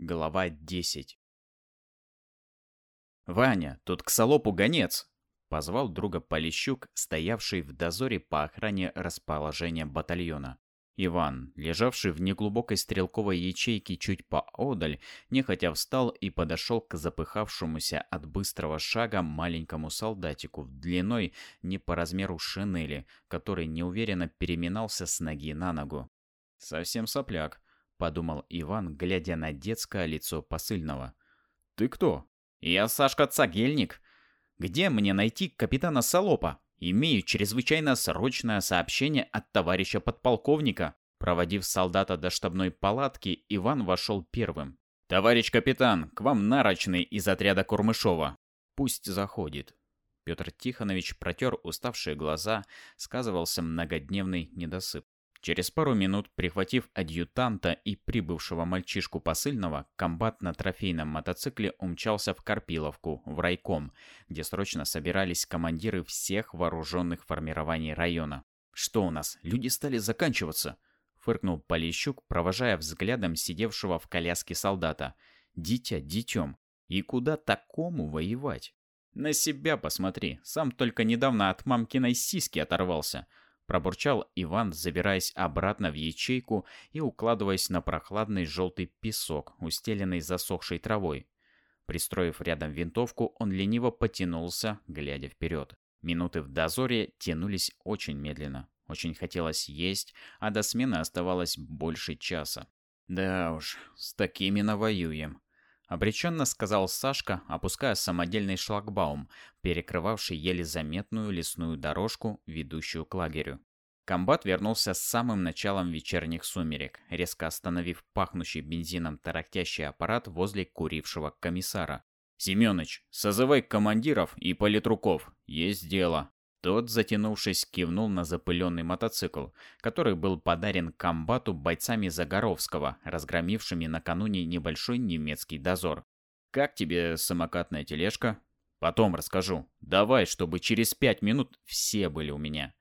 Глава 10 «Ваня, тут к Солопу гонец!» — позвал друга Полищук, стоявший в дозоре по охране расположения батальона. Иван, лежавший в неглубокой стрелковой ячейке чуть поодаль, нехотя встал и подошел к запыхавшемуся от быстрого шага маленькому солдатику в длиной не по размеру шинели, который неуверенно переминался с ноги на ногу. «Совсем сопляк», — подумал Иван, глядя на детское лицо посыльного. «Ты кто?» «Я Сашка Цагельник. Где мне найти капитана Солопа?» Имею чрезвычайно срочное сообщение от товарища подполковника. Проводив солдата до штабной палатки, Иван вошел первым. «Товарищ капитан, к вам нарочный из отряда Курмышова». «Пусть заходит». Петр Тихонович протер уставшие глаза, сказывался многодневный недосып. Через пару минут, прихватив адъютанта и прибывшего мальчишку посыльного, комбат на трофейном мотоцикле умчался в Карпиловку, в райком, где срочно собирались командиры всех вооруженных формирований района. «Что у нас, люди стали заканчиваться?» — фыркнул Полищук, провожая взглядом сидевшего в коляске солдата. «Дитя детем. И куда такому воевать?» «На себя посмотри, сам только недавно от мамкиной сиськи оторвался». Пробурчал Иван, забираясь обратно в ячейку и укладываясь на прохладный желтый песок, устеленный засохшей травой. Пристроив рядом винтовку, он лениво потянулся, глядя вперед. Минуты в дозоре тянулись очень медленно. Очень хотелось есть, а до смены оставалось больше часа. «Да уж, с такими навоюем», — обреченно сказал Сашка, опуская самодельный шлагбаум, перекрывавший еле заметную лесную дорожку, ведущую к лагерю. Комбат вернулся с самым началом вечерних сумерек, резко остановив пахнущий бензином тарахтящий аппарат возле курившего комиссара. «Семёныч, созывай командиров и политруков. Есть дело». Тот, затянувшись, кивнул на запыленный мотоцикл, который был подарен комбату бойцами Загоровского, разгромившими накануне небольшой немецкий дозор. «Как тебе самокатная тележка?» «Потом расскажу. Давай, чтобы через пять минут все были у меня».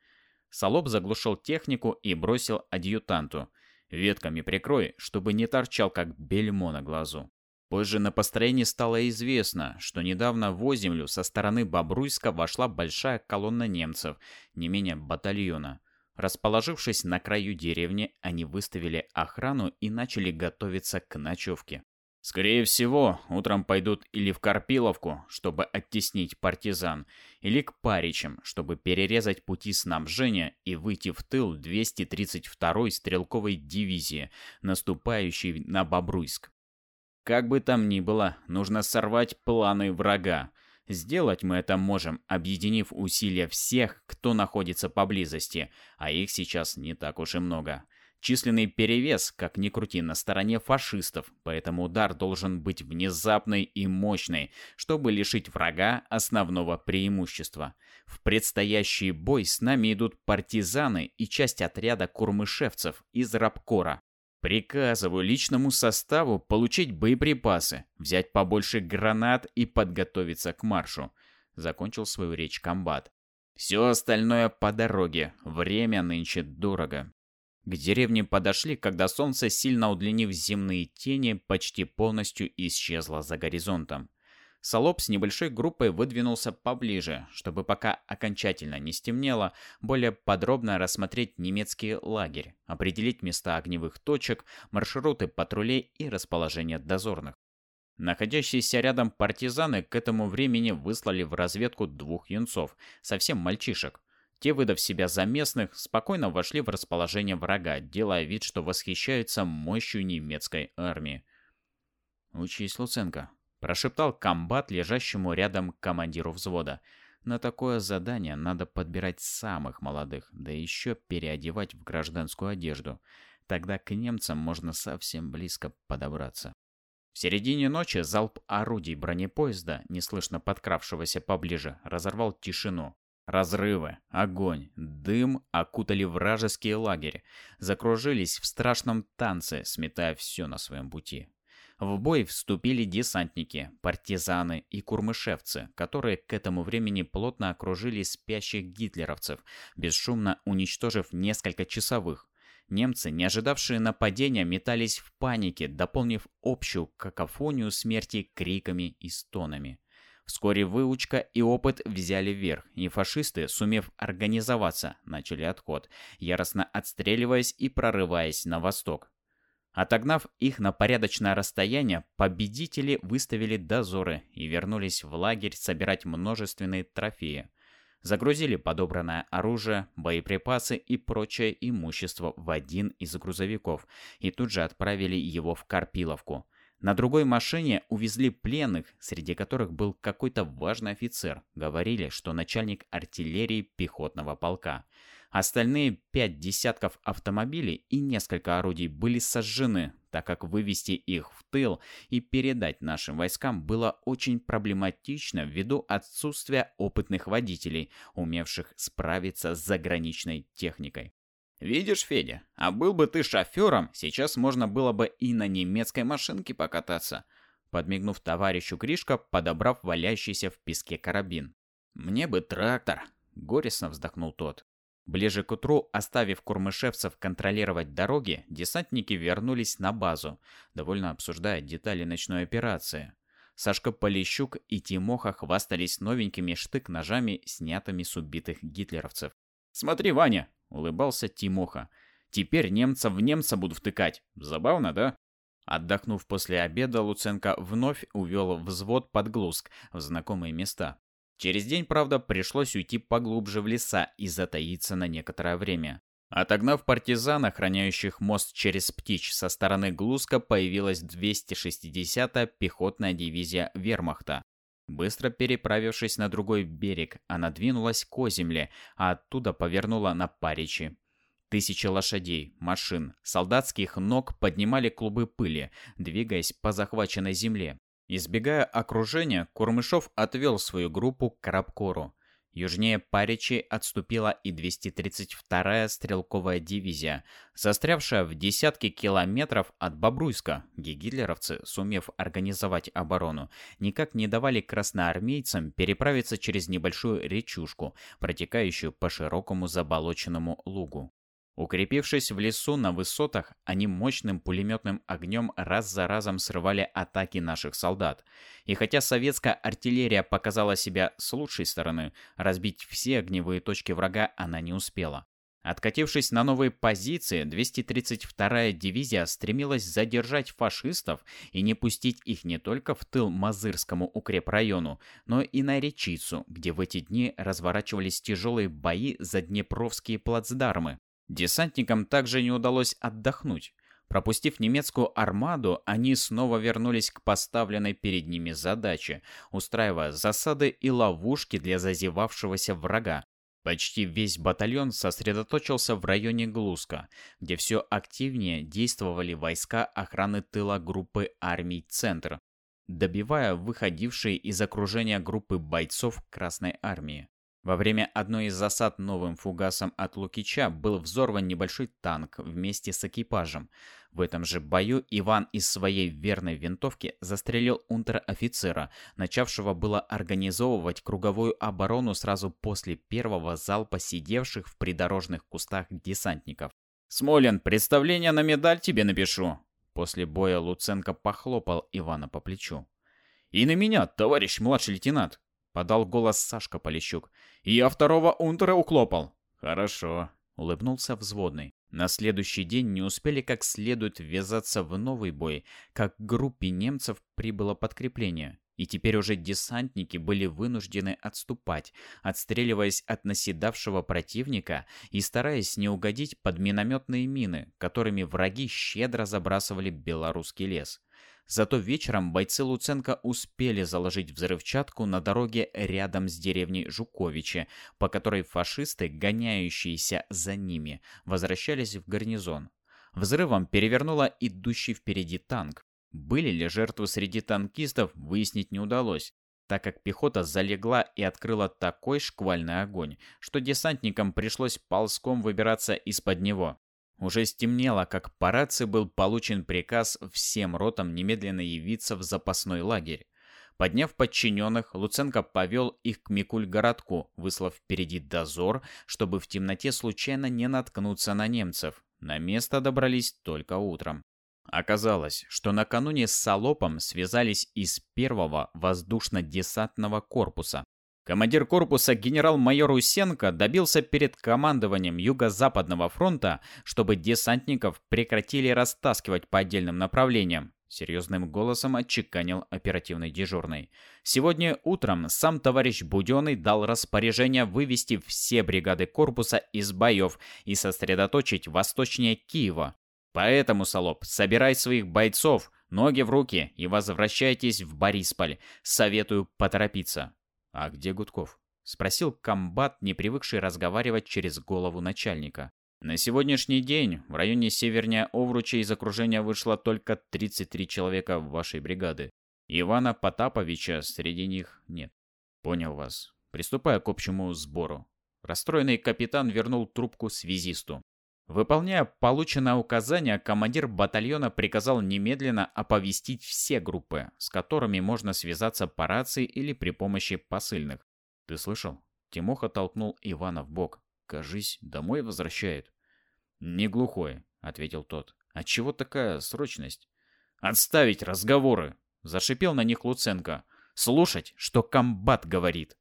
Солоб заглушил технику и бросил адъютанту. «Ветками прикрой, чтобы не торчал, как бельмо на глазу». Позже на построении стало известно, что недавно в Оземлю со стороны Бобруйска вошла большая колонна немцев, не менее батальона. Расположившись на краю деревни, они выставили охрану и начали готовиться к ночевке. Скорее всего, утром пойдут или в Карпиловку, чтобы оттеснить партизан, или к Паричам, чтобы перерезать пути снабжения и выйти в тыл 232-й стрелковой дивизии, наступающей на Бобруйск. Как бы там ни было, нужно сорвать планы врага. Сделать мы это можем, объединив усилия всех, кто находится поблизости, а их сейчас не так уж и много. Численный перевес, как ни крути, на стороне фашистов, поэтому удар должен быть внезапный и мощный, чтобы лишить врага основного преимущества. В предстоящий бой с нами идут партизаны и часть отряда курмышевцев из Рабкора. Приказываю личному составу получить боеприпасы, взять побольше гранат и подготовиться к маршу. Закончил свою речь комбат. Все остальное по дороге. Время нынче дорого. К деревне подошли, когда солнце, сильно удлинив земные тени, почти полностью исчезло за горизонтом. Солоб с небольшой группой выдвинулся поближе, чтобы пока окончательно не стемнело, более подробно рассмотреть немецкий лагерь, определить места огневых точек, маршруты патрулей и расположение дозорных. Находящиеся рядом партизаны к этому времени выслали в разведку двух юнцов, совсем мальчишек, те, выдав себя за местных, спокойно вошли в расположение врага, делая вид, что восхищаются мощью немецкой армии. «Учись, Луценко», – прошептал комбат лежащему рядом командиру взвода. «На такое задание надо подбирать самых молодых, да еще переодевать в гражданскую одежду. Тогда к немцам можно совсем близко подобраться». В середине ночи залп орудий бронепоезда, неслышно подкравшегося поближе, разорвал тишину. Разрывы, огонь, дым окутали вражеский лагерь, закружились в страшном танце, сметая все на своем пути. В бой вступили десантники, партизаны и курмышевцы, которые к этому времени плотно окружили спящих гитлеровцев, бесшумно уничтожив несколько часовых. Немцы, не ожидавшие нападения, метались в панике, дополнив общую какофонию смерти криками и стонами. Вскоре выучка и опыт взяли верх, и фашисты, сумев организоваться, начали отход, яростно отстреливаясь и прорываясь на восток. Отогнав их на порядочное расстояние, победители выставили дозоры и вернулись в лагерь собирать множественные трофеи. Загрузили подобранное оружие, боеприпасы и прочее имущество в один из грузовиков и тут же отправили его в Карпиловку – на другой машине увезли пленных, среди которых был какой-то важный офицер. Говорили, что начальник артиллерии пехотного полка. Остальные пять десятков автомобилей и несколько орудий были сожжены, так как вывести их в тыл и передать нашим войскам было очень проблематично ввиду отсутствия опытных водителей, умевших справиться с заграничной техникой. Видишь, Федя, а был бы ты шофером, сейчас можно было бы и на немецкой машинке покататься. Подмигнув товарищу Гришка, подобрав валяющийся в песке карабин. Мне бы трактор, горестно вздохнул тот. Ближе к утру, оставив курмышевцев контролировать дороги, десантники вернулись на базу, довольно обсуждая детали ночной операции. Сашка Полищук и Тимоха хвастались новенькими штык-ножами, снятыми с убитых гитлеровцев. «Смотри, Ваня, улыбался Тимоха. Теперь немца в немца буду втыкать. Забавно, да? Отдохнув после обеда, Луценко вновь увел взвод под Глузк в знакомые места. Через день, правда, пришлось уйти поглубже в леса и затаиться на некоторое время. Отогнав партизан, охраняющих мост через Птич со стороны Глузка, появилась 260-я пехотная дивизия Вермахта. Быстро переправившись на другой берег, она двинулась к Оземле, а оттуда повернула на Паричи. Тысячи лошадей, машин, солдатских ног поднимали клубы пыли, двигаясь по захваченной земле. Избегая окружения, Курмышов отвел свою группу к Карабкору. Южнее Паричи отступила и 232-я стрелковая дивизия, застрявшая в десятки километров от Бобруйска, где гитлеровцы, сумев организовать оборону, никак не давали красноармейцам переправиться через небольшую речушку, протекающую по широкому заболоченному лугу. Укрепившись в лесу на высотах, они мощным пулеметным огнем раз за разом срывали атаки наших солдат. И хотя советская артиллерия показала себя с лучшей стороны, разбить все огневые точки врага она не успела. Откатившись на новые позиции, 232-я дивизия стремилась задержать фашистов и не пустить их не только в тыл Мазырскому укрепрайону, но и на Речицу, где в эти дни разворачивались тяжелые бои за Днепровские плацдармы. Десантникам также не удалось отдохнуть. Пропустив немецкую армаду, они снова вернулись к поставленной перед ними задаче, устраивая засады и ловушки для зазевавшегося врага. Почти весь батальон сосредоточился в районе Глузка, где все активнее действовали войска охраны тыла группы армий «Центр», добивая выходившие из окружения группы бойцов Красной Армии. Во время одной из засад новым фугасом от Лукича был взорван небольшой танк вместе с экипажем. В этом же бою Иван из своей верной винтовки застрелил унтер-офицера, начавшего было организовывать круговую оборону сразу после первого залпа сидевших в придорожных кустах десантников. «Смолин, представление на медаль тебе напишу!» После боя Луценко похлопал Ивана по плечу. «И на меня, товарищ младший лейтенант!» Подал голос Сашка Полищук. «Я второго унтера уклопал». «Хорошо», — улыбнулся взводный. На следующий день не успели как следует ввязаться в новый бой, как к группе немцев прибыло подкрепление. И теперь уже десантники были вынуждены отступать, отстреливаясь от наседавшего противника и стараясь не угодить под минометные мины, которыми враги щедро забрасывали белорусский лес. Зато вечером бойцы Луценко успели заложить взрывчатку на дороге рядом с деревней Жуковичи, по которой фашисты, гоняющиеся за ними, возвращались в гарнизон. Взрывом перевернуло идущий впереди танк. Были ли жертвы среди танкистов, выяснить не удалось, так как пехота залегла и открыла такой шквальный огонь, что десантникам пришлось ползком выбираться из-под него. Уже стемнело, как по рации был получен приказ всем ротам немедленно явиться в запасной лагерь. Подняв подчиненных, Луценко повел их к Микуль-городку, выслав впереди дозор, чтобы в темноте случайно не наткнуться на немцев. На место добрались только утром. Оказалось, что накануне с Солопом связались из первого воздушно-десантного корпуса. Командир корпуса генерал-майор Усенко добился перед командованием Юго-Западного фронта, чтобы десантников прекратили растаскивать по отдельным направлениям. Серьезным голосом отчеканил оперативный дежурный. Сегодня утром сам товарищ Буденный дал распоряжение вывести все бригады корпуса из боев и сосредоточить восточнее Киева. Поэтому, Солоп, собирай своих бойцов, ноги в руки и возвращайтесь в Борисполь. Советую поторопиться. А где Гудков? Спросил комбат, не привыкший разговаривать через голову начальника. На сегодняшний день в районе севернее Овруча из окружения вышло только 33 человека вашей бригады. Ивана Потаповича среди них нет. Понял вас. Приступая к общему сбору. Расстроенный капитан вернул трубку связисту. Выполняя полученное указание, командир батальона приказал немедленно оповестить все группы, с которыми можно связаться по рации или при помощи посыльных. «Ты слышал?» Тимоха толкнул Ивана в бок. «Кажись, домой возвращает». «Не глухой», — ответил тот. «А чего такая срочность?» «Отставить разговоры!» — зашипел на них Луценко. «Слушать, что комбат говорит!»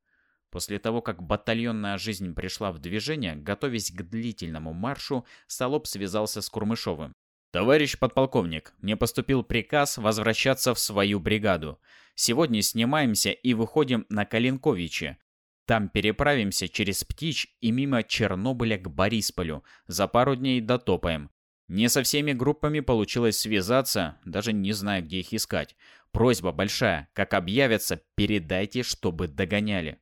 После того, как батальонная жизнь пришла в движение, готовясь к длительному маршу, Солоп связался с Курмышовым. «Товарищ подполковник, мне поступил приказ возвращаться в свою бригаду. Сегодня снимаемся и выходим на Калинковичи. Там переправимся через Птич и мимо Чернобыля к Борисполю. За пару дней дотопаем. Не со всеми группами получилось связаться, даже не знаю, где их искать. Просьба большая, как объявятся, передайте, чтобы догоняли».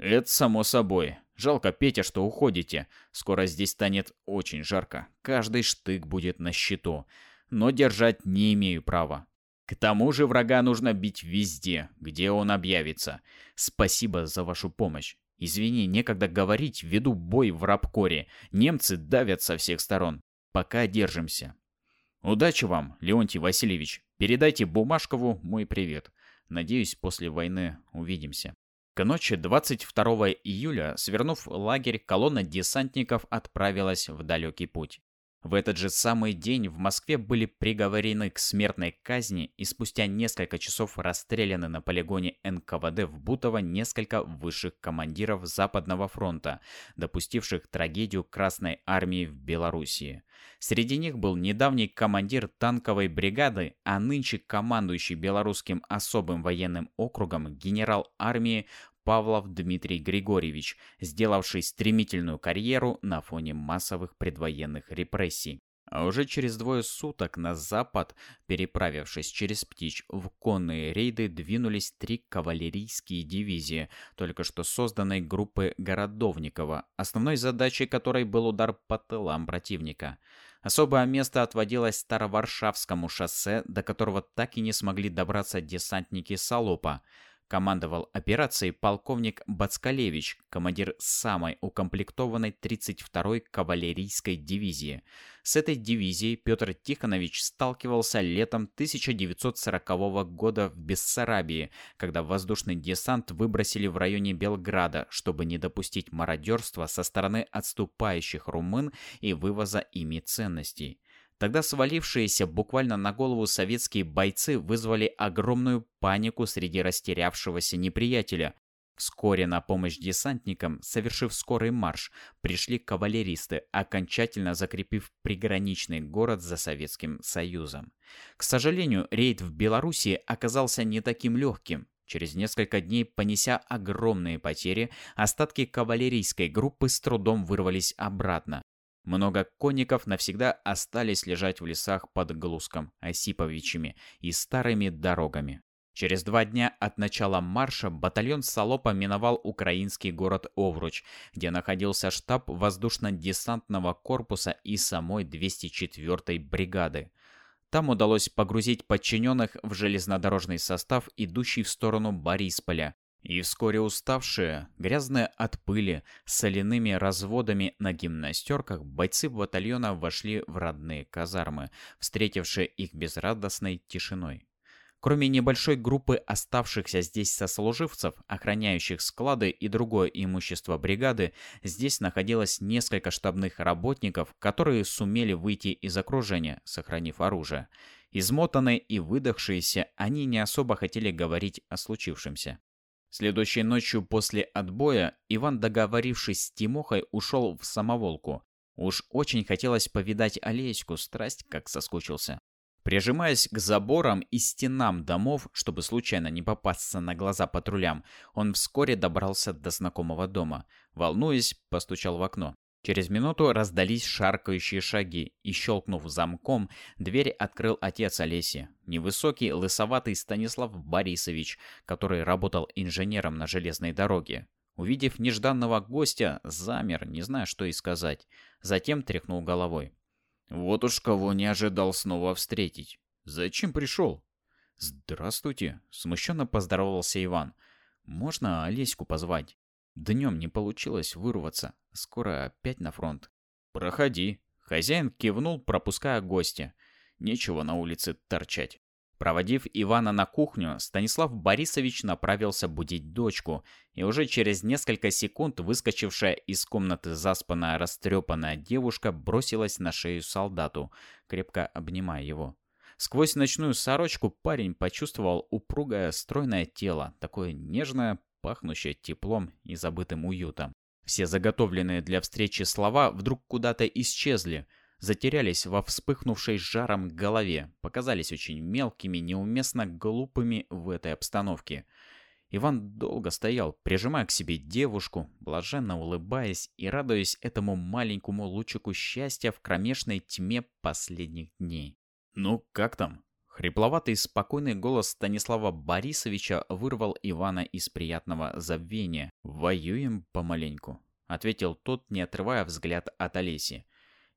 «Это само собой. Жалко, Петя, что уходите. Скоро здесь станет очень жарко. Каждый штык будет на счету. Но держать не имею права. К тому же врага нужно бить везде, где он объявится. Спасибо за вашу помощь. Извини, некогда говорить, веду бой в рабкоре. Немцы давят со всех сторон. Пока держимся. Удачи вам, Леонтий Васильевич. Передайте Бумажкову мой привет. Надеюсь, после войны увидимся. К ночи 22 июля, свернув лагерь, колонна десантников отправилась в далекий путь. В этот же самый день в Москве были приговорены к смертной казни и спустя несколько часов расстреляны на полигоне НКВД в Бутово несколько высших командиров Западного фронта, допустивших трагедию Красной Армии в Белоруссии. Среди них был недавний командир танковой бригады, а нынче командующий Белорусским особым военным округом генерал армии Павлов Дмитрий Григорьевич, сделавший стремительную карьеру на фоне массовых предвоенных репрессий. А уже через двое суток на запад, переправившись через Птич, в конные рейды двинулись три кавалерийские дивизии, только что созданной группы Городовникова, основной задачей которой был удар по тылам противника. Особое место отводилось Староваршавскому шоссе, до которого так и не смогли добраться десантники Солопа. Командовал операцией полковник Бацкалевич, командир самой укомплектованной 32-й кавалерийской дивизии. С этой дивизией Петр Тихонович сталкивался летом 1940 года в Бессарабии, когда воздушный десант выбросили в районе Белграда, чтобы не допустить мародерства со стороны отступающих румын и вывоза ими ценностей. Тогда свалившиеся буквально на голову советские бойцы вызвали огромную панику среди растерявшегося неприятеля. Вскоре на помощь десантникам, совершив скорый марш, пришли кавалеристы, окончательно закрепив приграничный город за Советским Союзом. К сожалению, рейд в Белоруссии оказался не таким легким. Через несколько дней, понеся огромные потери, остатки кавалерийской группы с трудом вырвались обратно. Много конников навсегда остались лежать в лесах под Глуском, Осиповичами и старыми дорогами. Через два дня от начала марша батальон Солопа миновал украинский город Овруч, где находился штаб воздушно-десантного корпуса и самой 204-й бригады. Там удалось погрузить подчиненных в железнодорожный состав, идущий в сторону Борисполя, и вскоре уставшие, грязные от пыли, соляными разводами на гимнастерках, бойцы батальона вошли в родные казармы, встретившие их безрадостной тишиной. Кроме небольшой группы оставшихся здесь сослуживцев, охраняющих склады и другое имущество бригады, здесь находилось несколько штабных работников, которые сумели выйти из окружения, сохранив оружие. Измотанные и выдохшиеся, они не особо хотели говорить о случившемся. Следующей ночью после отбоя Иван, договорившись с Тимохой, ушел в самоволку. Уж очень хотелось повидать Олеську, страсть как соскучился. Прижимаясь к заборам и стенам домов, чтобы случайно не попасться на глаза патрулям, он вскоре добрался до знакомого дома. Волнуясь, постучал в окно. Через минуту раздались шаркающие шаги, и, щелкнув замком, дверь открыл отец Олеси, невысокий, лысоватый Станислав Борисович, который работал инженером на железной дороге. Увидев нежданного гостя, замер, не зная, что и сказать. Затем тряхнул головой. Вот уж кого не ожидал снова встретить. Зачем пришел? Здравствуйте, смущенно поздоровался Иван. Можно Олеську позвать? Днем не получилось вырваться. Скоро опять на фронт. Проходи. Хозяин кивнул, пропуская гостя. Нечего на улице торчать. Проводив Ивана на кухню, Станислав Борисович направился будить дочку, и уже через несколько секунд выскочившая из комнаты заспанная растрепанная девушка бросилась на шею солдату, крепко обнимая его. Сквозь ночную сорочку парень почувствовал упругое стройное тело, такое нежное, пахнущее теплом и забытым уютом. Все заготовленные для встречи слова вдруг куда-то исчезли – затерялись во вспыхнувшей жаром голове, показались очень мелкими, неуместно глупыми в этой обстановке. Иван долго стоял, прижимая к себе девушку, блаженно улыбаясь и радуясь этому маленькому лучику счастья в кромешной тьме последних дней. «Ну, как там?» Хрипловатый спокойный голос Станислава Борисовича вырвал Ивана из приятного забвения. «Воюем помаленьку», — ответил тот, не отрывая взгляд от Олеси.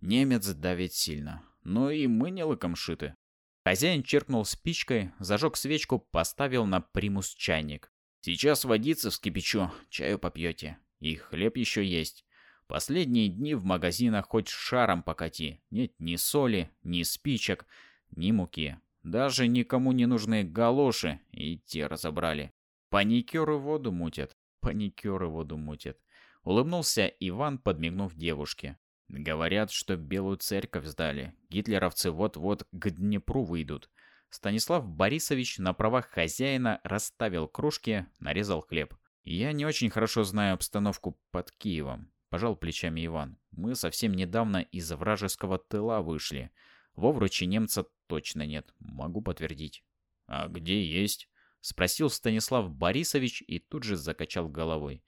Немец давит сильно. Но и мы не лыком шиты. Хозяин черкнул спичкой, зажег свечку, поставил на примус чайник. Сейчас водицы вскипячу, чаю попьете. И хлеб еще есть. Последние дни в магазинах хоть шаром покати. Нет ни соли, ни спичек, ни муки. Даже никому не нужные галоши и те разобрали. Паникеры воду мутят. Паникеры воду мутят. Улыбнулся Иван, подмигнув девушке. Говорят, что Белую церковь сдали. Гитлеровцы вот-вот к Днепру выйдут. Станислав Борисович на правах хозяина расставил кружки, нарезал хлеб. Я не очень хорошо знаю обстановку под Киевом. Пожал плечами Иван. Мы совсем недавно из вражеского тыла вышли. В Овруче немца точно нет. Могу подтвердить. А где есть? Спросил Станислав Борисович и тут же закачал головой.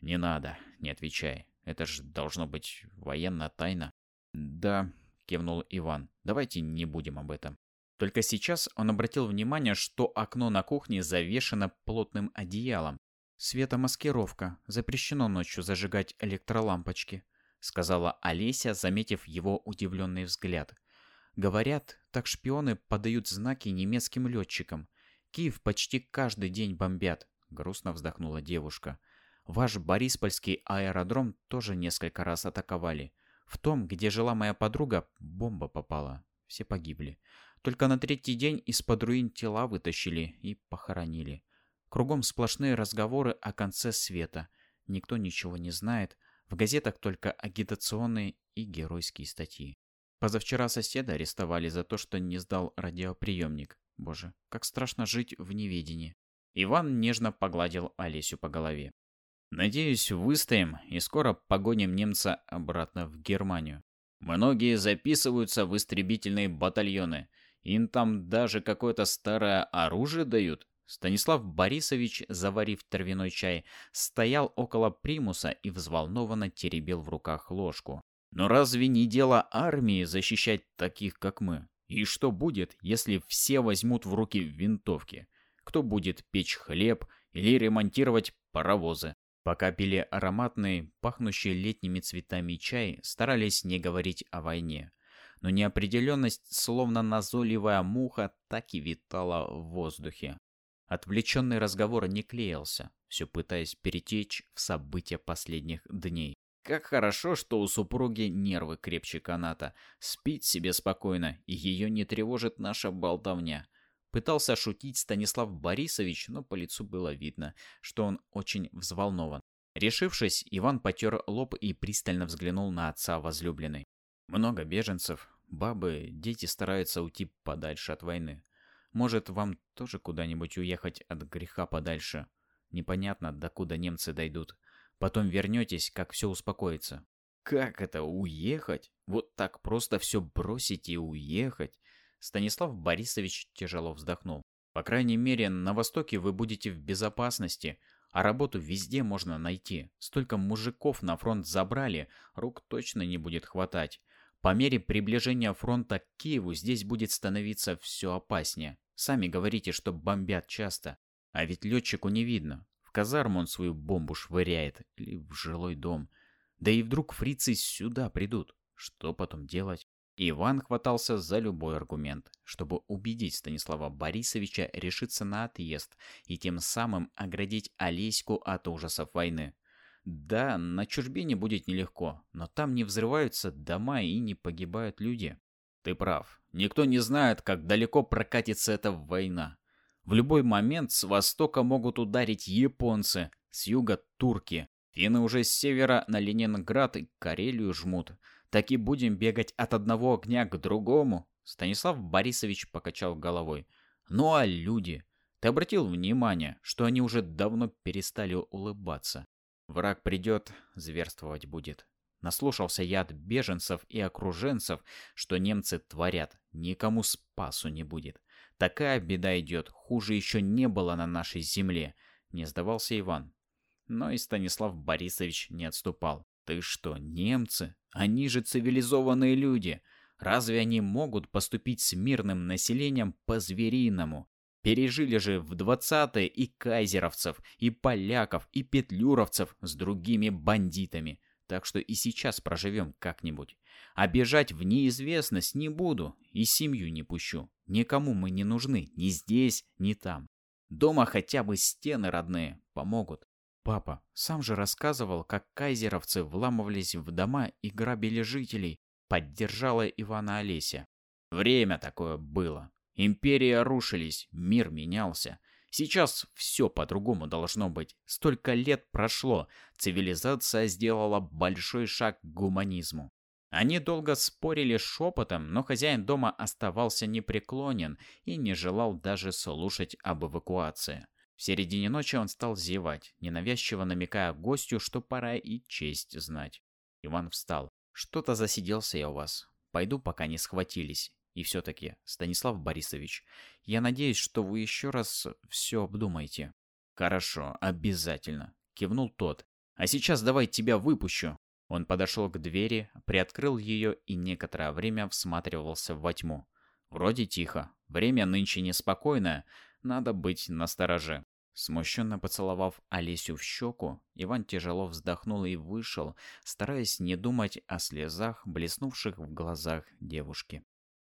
Не надо, не отвечай. Это же должно быть военная тайна. Да, кивнул Иван. Давайте не будем об этом. Только сейчас он обратил внимание, что окно на кухне завешено плотным одеялом. «Светомаскировка. Запрещено ночью зажигать электролампочки», — сказала Олеся, заметив его удивленный взгляд. «Говорят, так шпионы подают знаки немецким летчикам. Киев почти каждый день бомбят», — грустно вздохнула девушка. Ваш Бориспольский аэродром тоже несколько раз атаковали. В том, где жила моя подруга, бомба попала. Все погибли. Только на третий день из-под руин тела вытащили и похоронили. Кругом сплошные разговоры о конце света. Никто ничего не знает. В газетах только агитационные и геройские статьи. Позавчера соседа арестовали за то, что не сдал радиоприемник. Боже, как страшно жить в неведении. Иван нежно погладил Олесю по голове. Надеюсь, выстоим и скоро погоним немца обратно в Германию. Многие записываются в истребительные батальоны. Им там даже какое-то старое оружие дают. Станислав Борисович, заварив травяной чай, стоял около примуса и взволнованно теребил в руках ложку. Но разве не дело армии защищать таких, как мы? И что будет, если все возьмут в руки винтовки? Кто будет печь хлеб или ремонтировать паровозы? Пока пили ароматный, пахнущий летними цветами чай, старались не говорить о войне. Но неопределенность, словно назойливая муха, так и витала в воздухе. Отвлеченный разговор не клеился, все пытаясь перетечь в события последних дней. Как хорошо, что у супруги нервы крепче каната. Спит себе спокойно, и ее не тревожит наша болтовня. Пытался шутить Станислав Борисович, но по лицу было видно, что он очень взволнован. Решившись, Иван потер лоб и пристально взглянул на отца возлюбленной. Много беженцев, бабы, дети стараются уйти подальше от войны. Может, вам тоже куда-нибудь уехать от греха подальше? Непонятно, докуда немцы дойдут. Потом вернетесь, как все успокоится. Как это, уехать? Вот так просто все бросить и уехать? Станислав Борисович тяжело вздохнул. По крайней мере, на Востоке вы будете в безопасности, а работу везде можно найти. Столько мужиков на фронт забрали, рук точно не будет хватать. По мере приближения фронта к Киеву здесь будет становиться все опаснее. Сами говорите, что бомбят часто. А ведь летчику не видно. В казарму он свою бомбу швыряет. Или в жилой дом. Да и вдруг фрицы сюда придут. Что потом делать? Иван хватался за любой аргумент, чтобы убедить Станислава Борисовича решиться на отъезд и тем самым оградить Олеську от ужасов войны. Да, на чужбине будет нелегко, но там не взрываются дома и не погибают люди. Ты прав. Никто не знает, как далеко прокатится эта война. В любой момент с востока могут ударить японцы, с юга турки. Финны уже с севера на Ленинград и Карелию жмут. Так и будем бегать от одного огня к другому. Станислав Борисович покачал головой. Ну а люди? Ты обратил внимание, что они уже давно перестали улыбаться? Враг придет, зверствовать будет. Наслушался я от беженцев и окруженцев, что немцы творят. Никому спасу не будет. Такая беда идет, хуже еще не было на нашей земле. Не сдавался Иван. Но и Станислав Борисович не отступал. Ты что, немцы? Они же цивилизованные люди. Разве они могут поступить с мирным населением по-звериному? Пережили же в 20-е и кайзеровцев, и поляков, и петлюровцев с другими бандитами. Так что и сейчас проживем как-нибудь. А бежать в неизвестность не буду и семью не пущу. Никому мы не нужны, ни здесь, ни там. Дома хотя бы стены родные помогут. Папа сам же рассказывал, как кайзеровцы вламывались в дома и грабили жителей. Поддержала Ивана Олеся. Время такое было. Империи рушились, мир менялся. Сейчас все по-другому должно быть. Столько лет прошло, цивилизация сделала большой шаг к гуманизму. Они долго спорили шепотом, но хозяин дома оставался непреклонен и не желал даже слушать об эвакуации. В середине ночи он стал зевать, ненавязчиво намекая гостю, что пора и честь знать. Иван встал. «Что-то засиделся я у вас. Пойду, пока не схватились. И все-таки, Станислав Борисович, я надеюсь, что вы еще раз все обдумаете. Хорошо, обязательно, кивнул тот. А сейчас давай тебя выпущу. Он подошел к двери, приоткрыл ее и некоторое время всматривался во тьму. Вроде тихо. Время нынче неспокойное, надо быть настороже. Смущенно поцеловав Олесю в щеку, Иван тяжело вздохнул и вышел, стараясь не думать о слезах, блеснувших в глазах девушки.